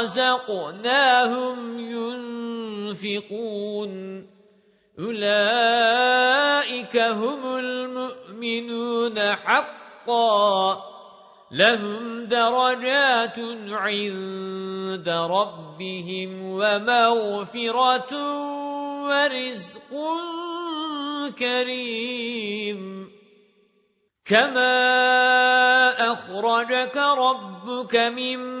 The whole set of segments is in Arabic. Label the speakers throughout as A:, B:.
A: رزقناهم ينفقون. أولئك هم المؤمنون حقا. لهم درجات عند ربهم ومغفرة ورزق كريم. كما أخرجك ربك من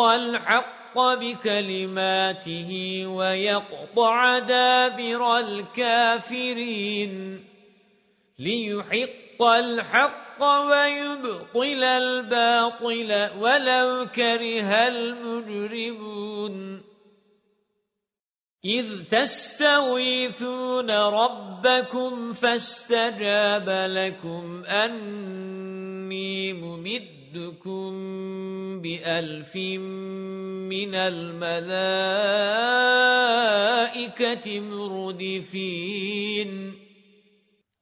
A: الْحَقَّ بِكَلِمَاتِهِ وَيَقْطَعَ دَابِرَ الْكَافِرِينَ لِيُحِقَّ الْحَقَّ وَيُبْطِلَ الْبَاطِلَ وَلَوْ كَرِهَ الْمُجْرِمُونَ إِذْ تَسْتَغِيثُونَ رَبَّكُمْ فَاسْتَجَابَ لَكُمْ أَنِّي مُمِدُّكُمْ بِأَلْفٍ مِنَ الْمَلَائِكَةِ مُرْدِفِينَ.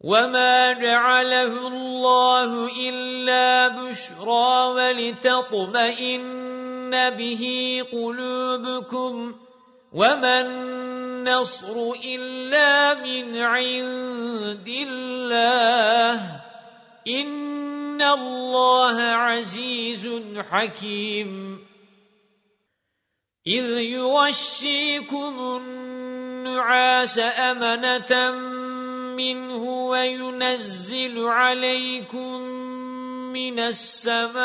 A: وَمَا جَعَلَهُ اللَّهُ إِلَّا بُشْرَى وَلِتَطْمَئِنَّ بِهِ قُلُوبُكُمْ. وَمَا النَّصْرُ إِلَّا مِنْ عِندِ اللَّهِ. إِنَّ اللَّهَ عَزِيزٌ حَكِيمٌ إِذْ يُغَشِّيكُمُ النُّعَاسَ أَمَنَةً مِّنْهُ وَيُنَزِّلُ عَلَيْكُم مِّنَ السَّمَاءِ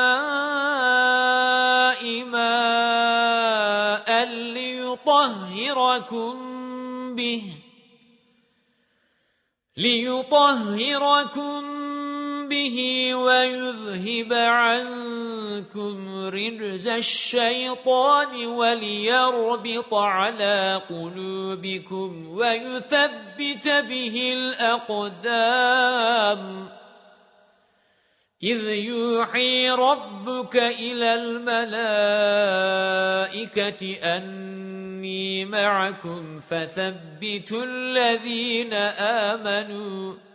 A: مَاءً لِّيُطَهِّرَكُم بِهِ لِيُطَهِّرَكُم بِهِ وَيُذْهِبَ عَنكُمْ رِجْزَ الشَّيْطَانِ وَلِيَرْبِطَ عَلَى قُلُوبِكُمْ وَيُثَبِّتَ بِهِ الْأَقْدَامَ. إِذْ يُوحِي رَبُّكَ إِلَى الْمَلَائِكَةِ أَنِّي مَعَكُمْ فَثَبِّتُوا الَّذِينَ آمَنُوا.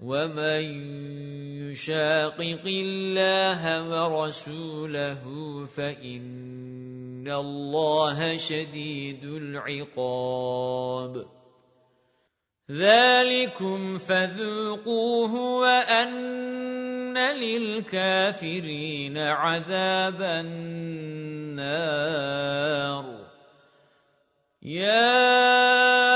A: وَمَن يُشَاقِقِ اللَّهَ وَرَسُولَهُ فَإِنَّ إِنَّ اللَّهَ شَدِيدُ الْعِقَابِ ذَلِكُمْ فَذُوقُوهُ وَأَنَّ لِلْكَافِرِينَ عَذَابَ النَّارِ يَا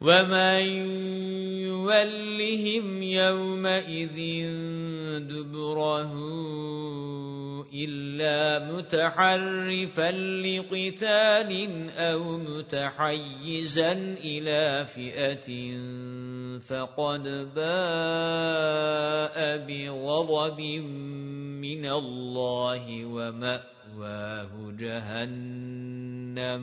A: وَمَن يُوَلِّهِمْ يَوْمَئِذٍ دُبُرَهُ إِلَّا مُتَحَرِّفًا لِقِتَالٍ أَوْ مُتَحَيِّزًا إِلَى فِئَةٍ فَقَدْ بَاءَ بِغَضَبٍ مِّنَ اللَّهِ وَمَأْوَاهُ جَهَنَّمُ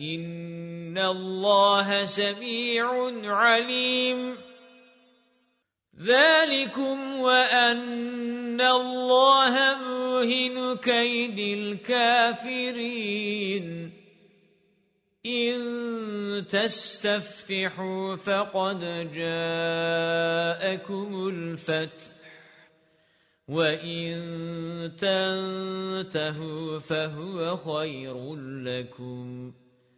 A: إِنَّ اللَّهَ سَمِيعٌ عَلِيمٌ ذَلِكُمْ وَأَنَّ اللَّهَ مُوهِنُ كَيْدِ الْكَافِرِينَ إِن تَسْتَفْتِحُوا فَقَدْ جَاءَكُمُ الْفَتْحُ وَإِن تَنْتَهُوا فَهُوَ خَيْرٌ لَكُمْ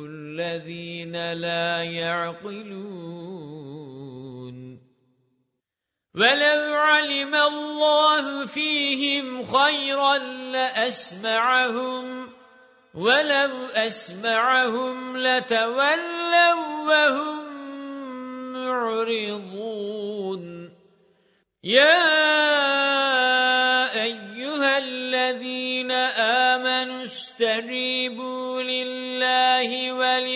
A: الَّذِينَ لَا يَعْقِلُونَ. وَلَوْ عَلِمَ اللَّهُ فِيهِمْ خَيْرًا لَأَسْمَعَهُمْ وَلَوْ أَسْمَعَهُمْ لَتَوَلَّوْا وَهُمْ مُعْرِضُونَ. يَا أَيُّهَا الَّذِينَ آمَنُوا اسْتَجِيبُوا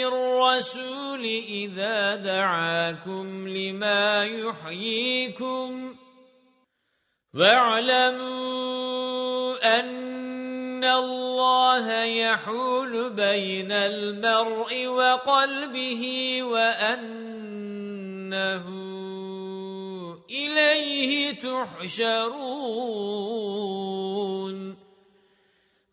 A: لِلَّهِ وَلِلرَّسُولِ إِذَا دَعَاكُمْ لِمَا يُحْيِيكُمْ وَاعْلَمُوا أَنَّ اللَّهَ يَحُولُ بَيْنَ الْمَرْءِ وَقَلْبِهِ وَأَنَّهُ إِلَيْهِ تُحْشَرُونَ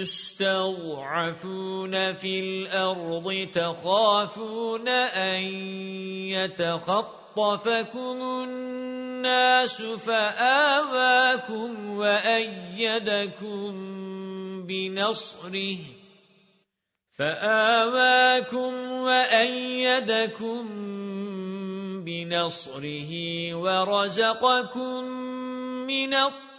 A: مُسْتَضْعَفُونَ فِي الْأَرْضِ تَخَافُونَ أَنْ يَتَخَطَّفَكُمُ النَّاسُ فَآوَاكُمْ وَأَيَّدَكُمْ بِنَصْرِهِ فَآوَاكُمْ وَأَيَّدَكُمْ بِنَصْرِهِ وَرَزَقَكُمْ مِنَ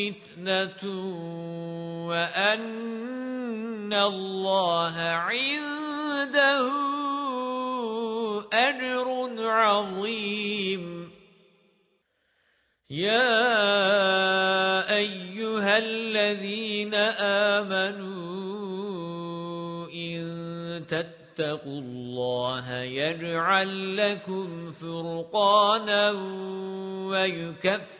A: فتنة وأن الله عنده أجر عظيم. يا أيها الذين آمنوا إن تتقوا الله يجعل لكم فرقانا ويكفر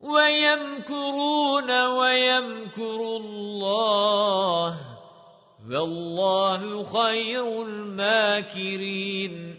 A: وَيَمْكُرُونَ وَيَمْكُرُ اللَّهُ. وَاللَّهُ خَيْرُ الْمَاكِرِينَ.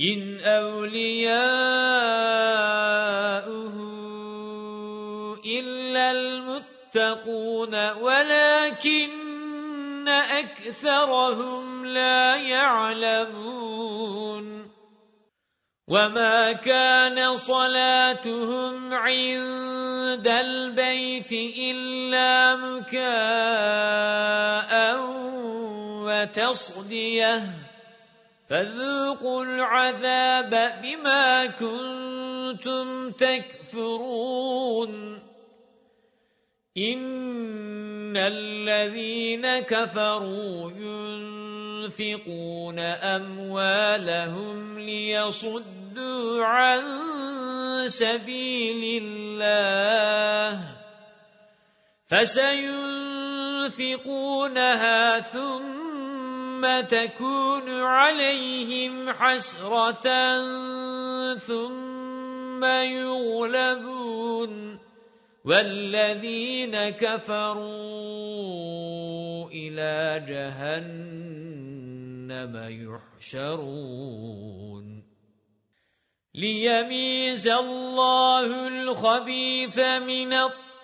A: إِنْ أَوْلِيَاؤُهُ إِلَّا الْمُتَّقُونَ وَلَكِنَّ أَكْثَرَهُمْ لَا يَعْلَمُونَ وَمَا كَانَ صَلَاتُهُمْ عِندَ الْبَيْتِ إِلَّا مُكَاءً وَتَصْدِيَةً فَذُوقُوا الْعَذَابَ بِمَا كُنتُمْ تَكْفُرُونَ إِنَّ الَّذِينَ كَفَرُوا يُنْفِقُونَ أَمْوَالَهُمْ لِيَصُدُّوا عَن سَبِيلِ اللَّهِ فَسَيُنْفِقُونَهَا ثُمَّ ثُمَّ تَكُونُ عَلَيْهِمْ حَسْرَةً ثُمَّ يُغْلَبُونَ وَالَّذِينَ كَفَرُوا إِلَى جَهَنَّمَ يُحْشَرُونَ. لِيَمِيزَ اللَّهُ الْخَبِيثَ مِنَ الطَّيِّبِ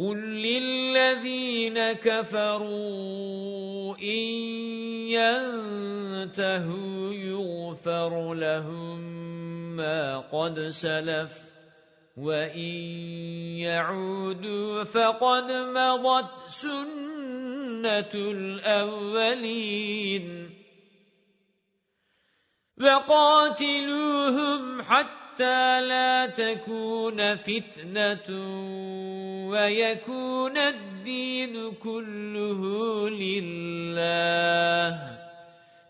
A: قُل لِّلَّذِينَ كَفَرُوا إِن ينتهوا يغفر لهم ما قد سلف وَإِن يَعُودُوا فَقَدْ مَضَتْ سُنَّةُ الْأَوَّلِينَ وَقَاتِلُوهُمْ حَتَّى لَا تَكُونَ فِتْنَةٌ وَيَكُونَ الدِّينُ كُلُّهُ لِلَّهِ.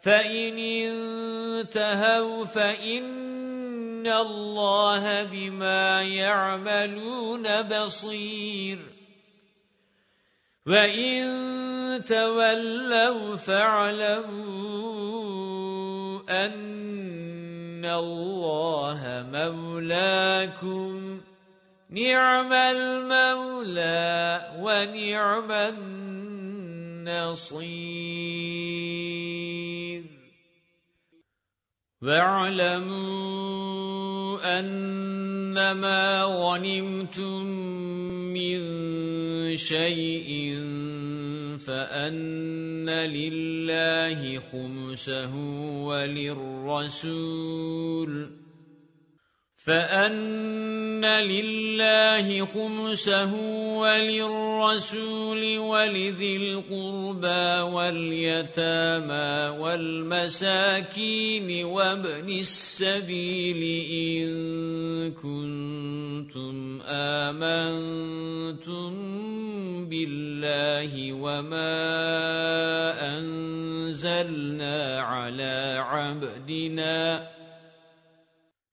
A: فَإِنِ انتهوا فَإِنَّ اللَّهَ بِمَا يَعْمَلُونَ بَصِيرٌ. وَإِن تَوَلَّوْا فَاعْلَمُوا أَنَّ اللَّهَ مَوْلَاكُمْ نِعْمَ الْمَوْلَى وَنِعْمَ النَّصِيرُ وَاعْلَمُوا أَنَّمَا غَنِمْتُم مِّن شَيْءٍ فَأَنَّ لِلَّهِ خُمُسَهُ وَلِلرَّسُولِ فَأَنَّ لِلَّهِ خُمُسَهُ وَلِلرَّسُولِ وَلِذِي الْقُرْبَى وَالْيَتَامَى وَالْمَسَاكِينِ وَابْنِ السَّبِيلِ إِن كُنتُمْ آمَنتُم بِاللَّهِ وَمَا أَنزَلْنَا عَلَى عَبْدِنَا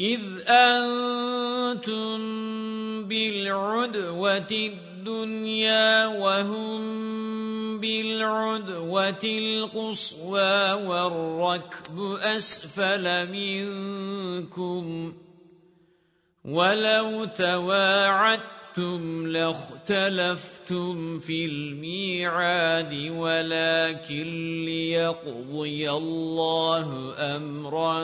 A: إِذْ أَنْتُمْ بِالْعُدْوَةِ الدُّنْيَا وَهُمْ بِالْعُدْوَةِ الْقُصْوَى وَالرَّكْبُ أَسْفَلَ مِنْكُمْ وَلَوْ تَوَاعَدْتُمْ أَرَدتُّمْ لَاخْتَلَفْتُمْ فِي الْمِيعَادِ وَلَكِنْ لِيَقْضِيَ اللَّهُ أَمْرًا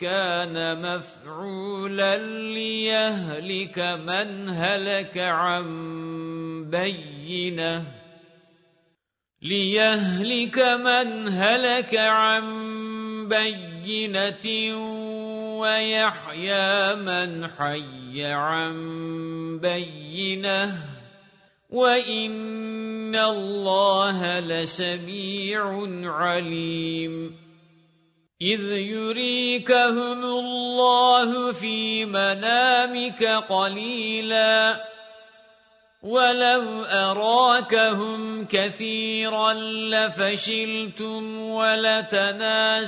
A: كَانَ مَفْعُولًا لِيَهْلِكَ مَنْ هَلَكَ عَنْ بَيِّنَةٍ لِيَهْلِكَ مَنْ هَلَكَ عَنْ بَيِّنَةٍ وَيَحْيَى مَنْ حَيَّ عَنْ بَيِّنَةٍ وَإِنَّ اللَّهَ لَسَمِيعٌ عَلِيمٌ إِذْ يُرِيكَهُمُ اللَّهُ فِي مَنَامِكَ قَلِيلًا وَلَوْ أَرَاكَهُمْ كَثِيرًا لَفَشِلْتُمْ وَلَتَنَازَعْتُمْ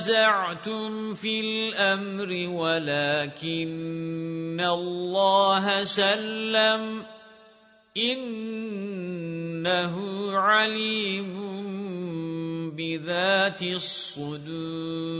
A: فِي الْأَمْرِ وَلَكِنَّ اللَّهَ سَلَّمَ إِنَّهُ عَلِيمٌ بِذَاتِ الصُّدُورِ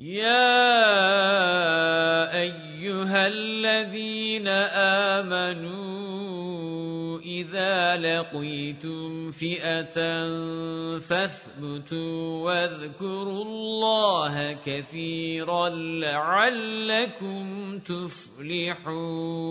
A: يَا أَيُّهَا الَّذِينَ آمَنُوا إِذَا لَقِيتُمْ فِئَةً فَاثْبُتُوا وَاذْكُرُوا اللَّهَ كَثِيرًا لَعَلَّكُمْ تُفْلِحُونَ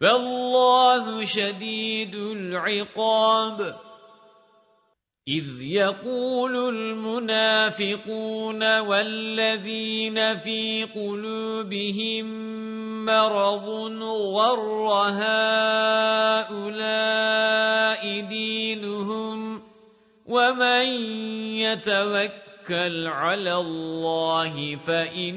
A: فالله شديد العقاب. إذ يقول المنافقون والذين في قلوبهم مرض غر هؤلاء دينهم ومن يتوكل على الله فإن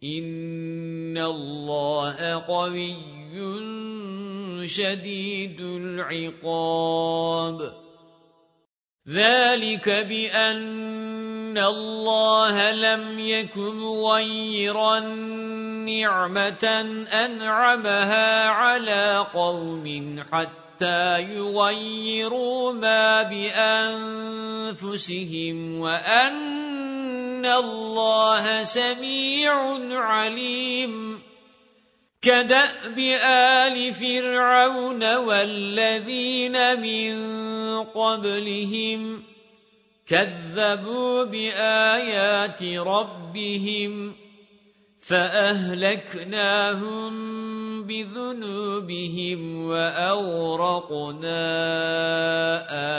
A: إِنَّ اللَّهَ قَوِيٌّ شَدِيدُ الْعِقَابِ ذَلِكَ بِأَنَّ اللَّهَ لَمْ يَكُنْ غَيْرًا نِعْمَةً أَنْعَمَهَا عَلَى قَوْمٍ حَتَّى يُغَيِّرُوا مَا بِأَنفُسِهِمْ وَأَنَّ إِنَّ اللَّهَ سَمِيعٌ عَلِيمٌ كَدَأْبِ آلِ فِرْعَوْنَ وَالَّذِينَ مِنْ قَبْلِهِمْ كَذَّبُوا بِآيَاتِ رَبِّهِمْ فَأَهْلَكْنَاهُمْ بِذُنُوبِهِمْ وَأَغْرَقْنَا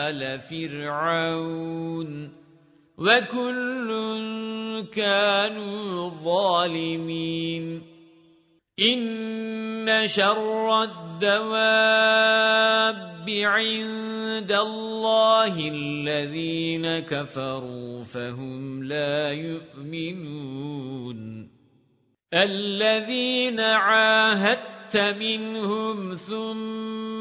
A: آلَ فِرْعَوْنَ وَكُلٌّ كَانُوا ظَالِمِينَ إِنَّ شَرَّ الدَّوَابِّ عِندَ اللَّهِ الَّذِينَ كَفَرُوا فَهُمْ لَا يُؤْمِنُونَ الَّذِينَ عَاهَدتَّ مِنْهُمْ ثُمَّ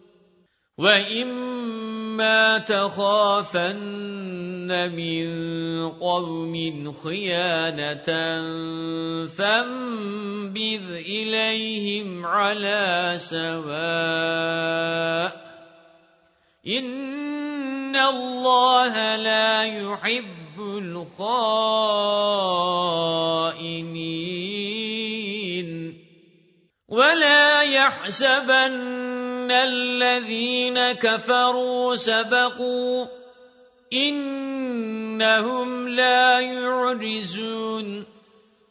A: وَإِمَّا تَخَافَنَّ مِنْ قَوْمٍ خِيَانَةً فَانبِذْ إِلَيْهِمْ عَلَى سَوَاءٍ إِنَّ اللَّهَ لَا يُحِبُّ الْخَائِنِينَ وَلَا يَحْسَبَنَّ الَّذِينَ كَفَرُوا سَبَقُوا إِنَّهُمْ لَا يُعْرِزُونَ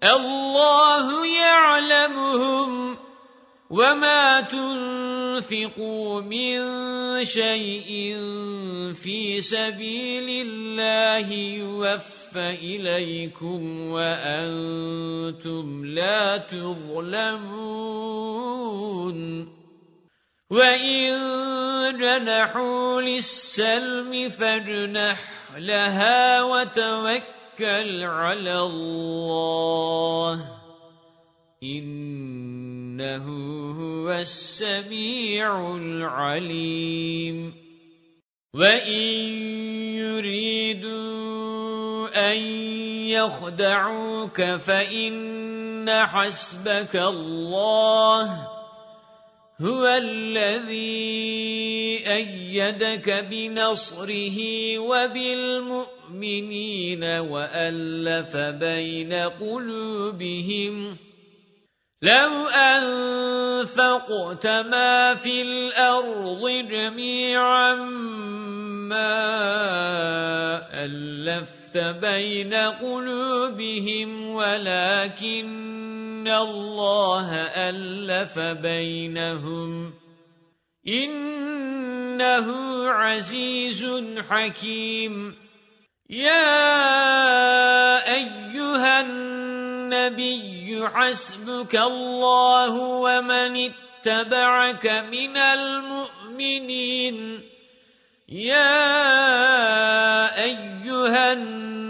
A: اللَّهُ يَعْلَمُهُمْ وَمَا تُنْفِقُوا مِنْ شَيْءٍ فِي سَبِيلِ اللَّهِ يُوَفَّ إِلَيْكُمْ وَأَنْتُمْ لَا تُظْلَمُونَ. وَإِنْ جَنَحُوا لِلسَّلْمِ فَاجْنَحْ لها وتوكل على الله. إنه هو السميع العليم. وإن يريدوا أن يخدعوك فإن حسبك الله. هُوَ الَّذِي أَيَّدَكَ بِنَصْرِهِ وَبِالْمُؤْمِنِينَ وَأَلَّفَ بَيْنَ قُلُوبِهِمْ لَوْ أَنفَقْتَ مَا فِي الْأَرْضِ جَمِيعًا مَا أَلَّفْتَ بَيْنَ قُلُوبِهِمْ وَلَكِنَّ اللَّهَ أَلَّفَ بَيْنَهُمْ إِنَّهُ عَزِيزٌ حَكِيمٌ يَا أَيُّهَا النَّبِيُّ حَسْبُكَ اللَّهُ وَمَنِ اتَّبَعَكَ مِنَ الْمُؤْمِنِينَ يَا أَيُّهَا النَّبِيُّ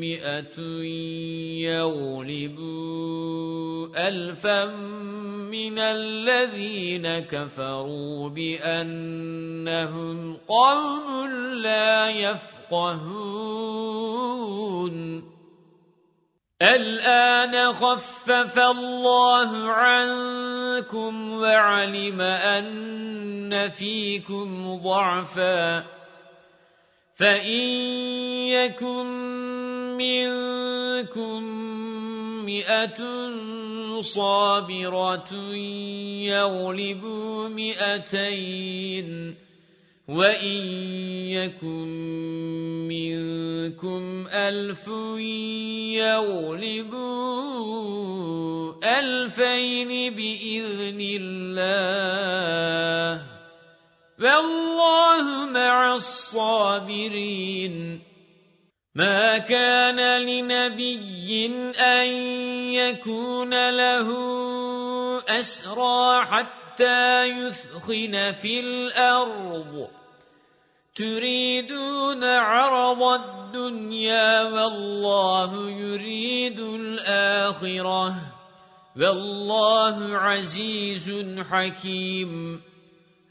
A: مِّائَةٌ يَغْلِبُوا أَلْفًا مِّنَ الَّذِينَ كَفَرُوا بِأَنَّهُمْ قَوْمٌ لَّا يَفْقَهُونَ. الْآنَ خَفَّفَ اللَّهُ عَنكُمْ وَعَلِمَ أَنَّ فِيكُمْ ضَعْفًا. فَإِن يَكُن مِّنكُم مِّائَةٌ صَابِرَةٌ يَغْلِبُوا مِائَتَيْنِ وَإِن يَكُن مِّنكُمْ أَلْفٌ يَغْلِبُوا أَلْفَيْنِ بِإِذْنِ اللَّهِ وَاللَّهُ مَعَ الصَّابِرِينَ. مَا كَانَ لِنَبِيٍّ أَن يَكُونَ لَهُ أَسْرَى حَتَّى يُثْخِنَ فِي الْأَرْضِ. تُرِيدُونَ عَرَضَ الدُّنْيَا وَاللَّهُ يُرِيدُ الْآخِرَةَ. وَاللَّهُ عَزِيزٌ حَكِيمٌ.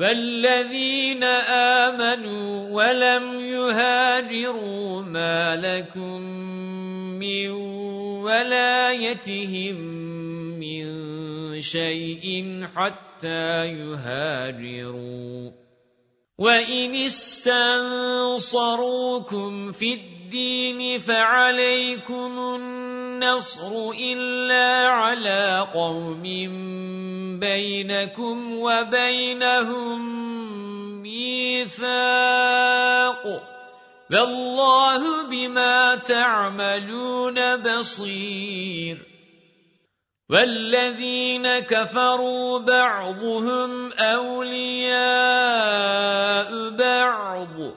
A: وَالَّذِينَ آمَنُوا وَلَمْ يُهَاجِرُوا مَا لَكُمْ مِنْ وَلَايَتِهِمْ مِنْ شَيْءٍ حَتَّى يُهَاجِرُوا وَإِنِ اسْتَنصَرُوكُمْ فِي الدِّينِ فَعَلَيْكُمُ النَّصْرُ إِلَّا عَلَى قَوْمٍ بَيْنَكُمْ وَبَيْنَهُم مِّيثَاقٌ وَاللَّهُ بِمَا تَعْمَلُونَ بَصِيرٌ وَالَّذِينَ كَفَرُوا بَعْضُهُمْ أَوْلِيَاءُ بَعْضٍ